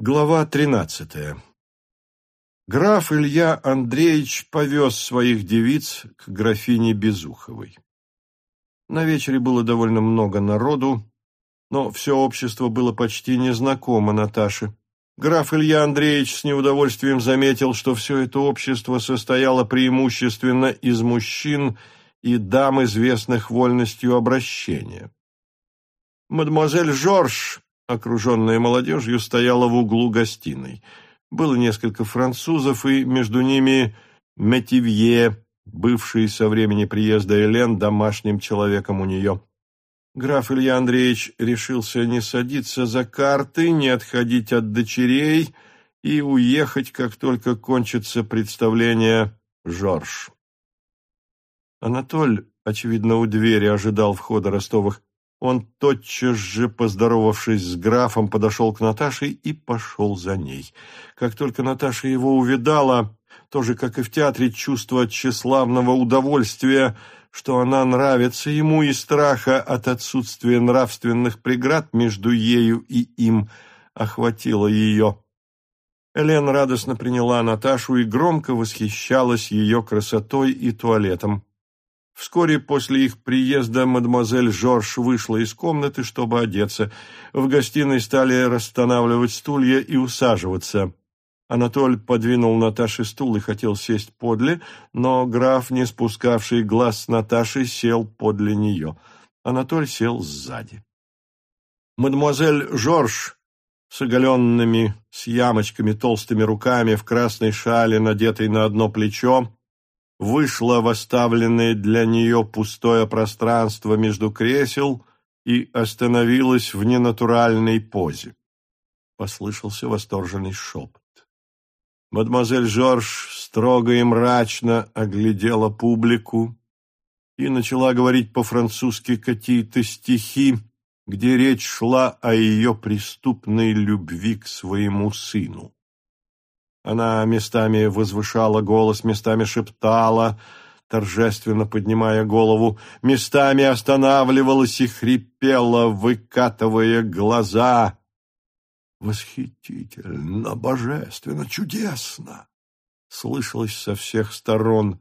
Глава тринадцатая. Граф Илья Андреевич повез своих девиц к графине Безуховой. На вечере было довольно много народу, но все общество было почти незнакомо Наташе. Граф Илья Андреевич с неудовольствием заметил, что все это общество состояло преимущественно из мужчин и дам, известных вольностью обращения. Мадемуазель Жорж окруженная молодежью, стояла в углу гостиной. Было несколько французов, и между ними Метивье, бывший со времени приезда Элен домашним человеком у нее. Граф Илья Андреевич решился не садиться за карты, не отходить от дочерей и уехать, как только кончится представление Жорж. Анатоль, очевидно, у двери ожидал входа Ростовых. Он тотчас же, поздоровавшись с графом, подошел к Наташе и пошел за ней. Как только Наташа его увидала, тоже, как и в театре, чувство тщеславного удовольствия, что она нравится ему, и страха от отсутствия нравственных преград между ею и им, охватило ее. Элен радостно приняла Наташу и громко восхищалась ее красотой и туалетом. Вскоре после их приезда мадемуазель Жорж вышла из комнаты, чтобы одеться. В гостиной стали расстанавливать стулья и усаживаться. Анатоль подвинул Наташе стул и хотел сесть подле, но граф, не спускавший глаз с Наташи, сел подле нее. Анатоль сел сзади. Мадемуазель Жорж с оголенными, с ямочками толстыми руками, в красной шале, надетой на одно плечо, вышла в оставленное для нее пустое пространство между кресел и остановилась в ненатуральной позе. Послышался восторженный шепот. Мадемуазель Жорж строго и мрачно оглядела публику и начала говорить по-французски какие-то стихи, где речь шла о ее преступной любви к своему сыну. Она местами возвышала голос, местами шептала, торжественно поднимая голову, местами останавливалась и хрипела, выкатывая глаза. «Восхитительно, божественно, чудесно!» слышалось со всех сторон.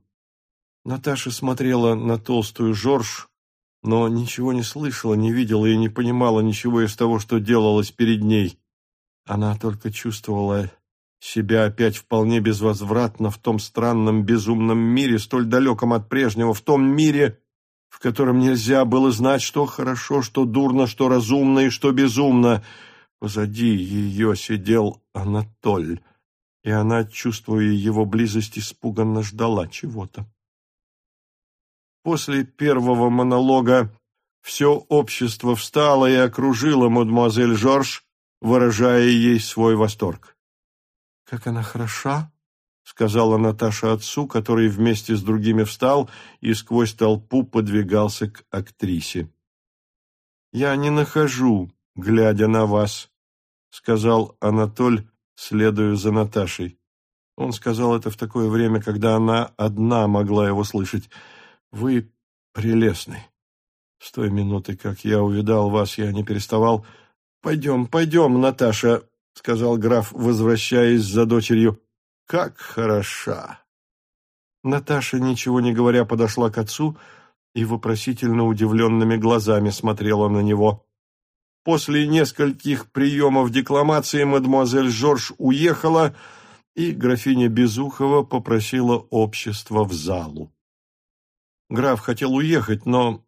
Наташа смотрела на толстую Жорж, но ничего не слышала, не видела и не понимала ничего из того, что делалось перед ней. Она только чувствовала себя опять вполне безвозвратно в том странном безумном мире, столь далеком от прежнего, в том мире, в котором нельзя было знать, что хорошо, что дурно, что разумно и что безумно. Позади ее сидел Анатоль, и она, чувствуя его близость, испуганно ждала чего-то. После первого монолога все общество встало и окружило мадемуазель Жорж, выражая ей свой восторг. «Как она хороша!» — сказала Наташа отцу, который вместе с другими встал и сквозь толпу подвигался к актрисе. «Я не нахожу, глядя на вас», — сказал Анатоль, следуя за Наташей. Он сказал это в такое время, когда она одна могла его слышать. «Вы прелестный. С той минуты, как я увидал вас, я не переставал. Пойдем, пойдем, Наташа, — сказал граф, возвращаясь за дочерью. «Как хороша!» Наташа, ничего не говоря, подошла к отцу и вопросительно удивленными глазами смотрела на него. После нескольких приемов декламации мадемуазель Жорж уехала, и графиня Безухова попросила общества в залу. Граф хотел уехать, но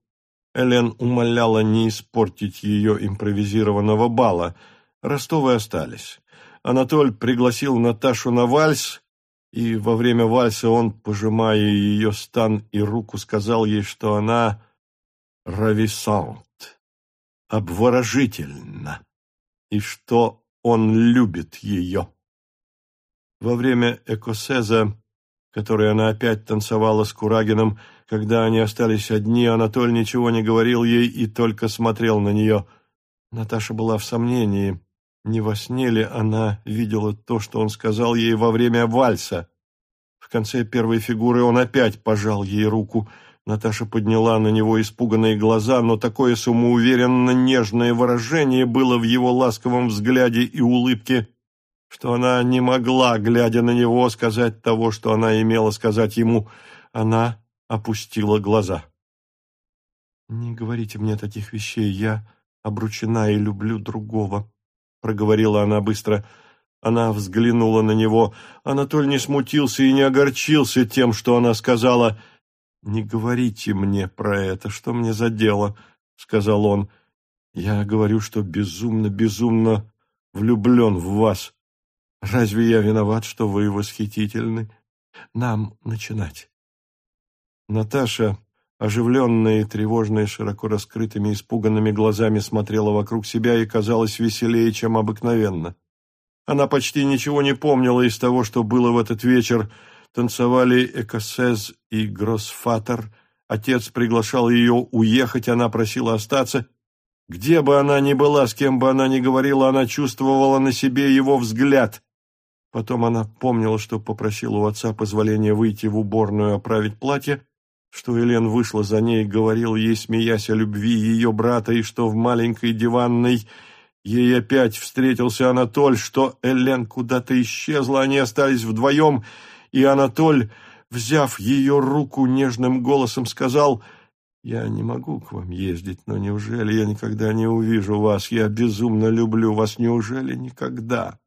Элен умоляла не испортить ее импровизированного бала — Ростовы остались. Анатоль пригласил Наташу на вальс, и во время вальса он, пожимая ее стан и руку, сказал ей, что она рависант, обворожительна, и что он любит ее. Во время экосеза, который она опять танцевала с Курагином, когда они остались одни, Анатоль ничего не говорил ей и только смотрел на нее. Наташа была в сомнении. Не во сне ли она видела то, что он сказал ей во время вальса? В конце первой фигуры он опять пожал ей руку. Наташа подняла на него испуганные глаза, но такое самоуверенно нежное выражение было в его ласковом взгляде и улыбке, что она не могла, глядя на него, сказать того, что она имела сказать ему. Она опустила глаза. «Не говорите мне таких вещей, я обручена и люблю другого», — проговорила она быстро. Она взглянула на него. Анатоль не смутился и не огорчился тем, что она сказала. «Не говорите мне про это, что мне за дело», — сказал он. «Я говорю, что безумно, безумно влюблен в вас. Разве я виноват, что вы восхитительны? Нам начинать». Наташа, оживленная и тревожная, широко раскрытыми, испуганными глазами смотрела вокруг себя и казалась веселее, чем обыкновенно. Она почти ничего не помнила из того, что было в этот вечер. Танцевали Экосез и Гроссфатер. Отец приглашал ее уехать, она просила остаться. Где бы она ни была, с кем бы она ни говорила, она чувствовала на себе его взгляд. Потом она помнила, что попросила у отца позволения выйти в уборную оправить платье, что Елен вышла за ней и говорила ей, смеясь о любви ее брата, и что в маленькой диванной ей опять встретился Анатоль, что Элен куда-то исчезла, они остались вдвоем, и Анатоль, взяв ее руку, нежным голосом сказал «Я не могу к вам ездить, но неужели я никогда не увижу вас? Я безумно люблю вас, неужели никогда?»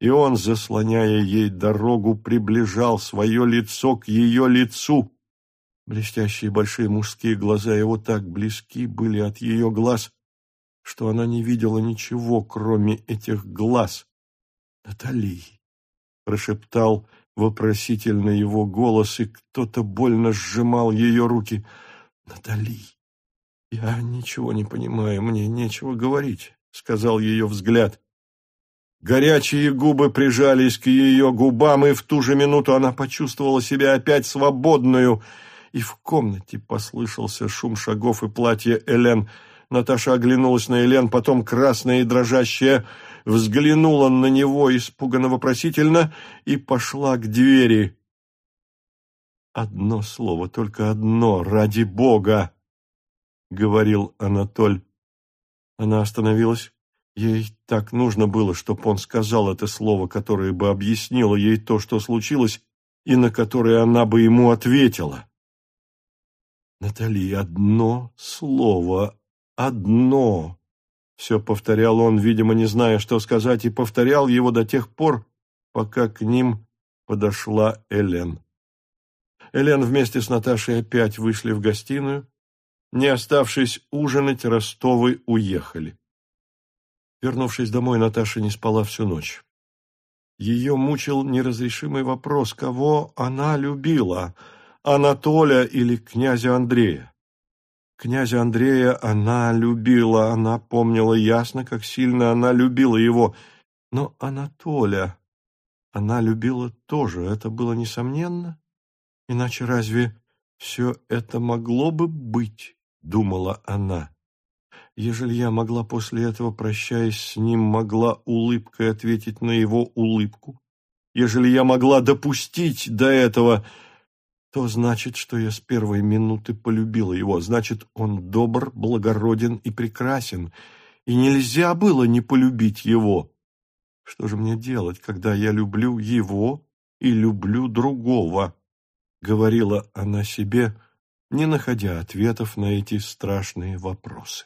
И он, заслоняя ей дорогу, приближал свое лицо к ее лицу, Блестящие большие мужские глаза его так близки были от ее глаз, что она не видела ничего, кроме этих глаз. «Натали!» — прошептал вопросительно его голос, и кто-то больно сжимал ее руки. «Натали!» «Я ничего не понимаю, мне нечего говорить», — сказал ее взгляд. Горячие губы прижались к ее губам, и в ту же минуту она почувствовала себя опять свободную — и в комнате послышался шум шагов и платье Элен. Наташа оглянулась на Элен, потом красная и дрожащая взглянула на него испуганно-вопросительно и пошла к двери. «Одно слово, только одно, ради Бога!» — говорил Анатоль. Она остановилась. Ей так нужно было, чтобы он сказал это слово, которое бы объяснило ей то, что случилось, и на которое она бы ему ответила. Натали, одно слово, одно. Все повторял он, видимо, не зная, что сказать, и повторял его до тех пор, пока к ним подошла Элен. Элен вместе с Наташей опять вышли в гостиную. Не оставшись ужинать, Ростовы уехали. Вернувшись домой, Наташа не спала всю ночь. Ее мучил неразрешимый вопрос, кого она любила — Анатолия или князя Андрея. Князя Андрея она любила, она помнила ясно, как сильно она любила его. Но Анатолия она любила тоже, это было несомненно. Иначе разве все это могло бы быть, думала она. Ежели я могла после этого, прощаясь с ним, могла улыбкой ответить на его улыбку, ежели я могла допустить до этого то значит, что я с первой минуты полюбила его. Значит, он добр, благороден и прекрасен, и нельзя было не полюбить его. Что же мне делать, когда я люблю его и люблю другого? Говорила она себе, не находя ответов на эти страшные вопросы.